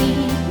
keep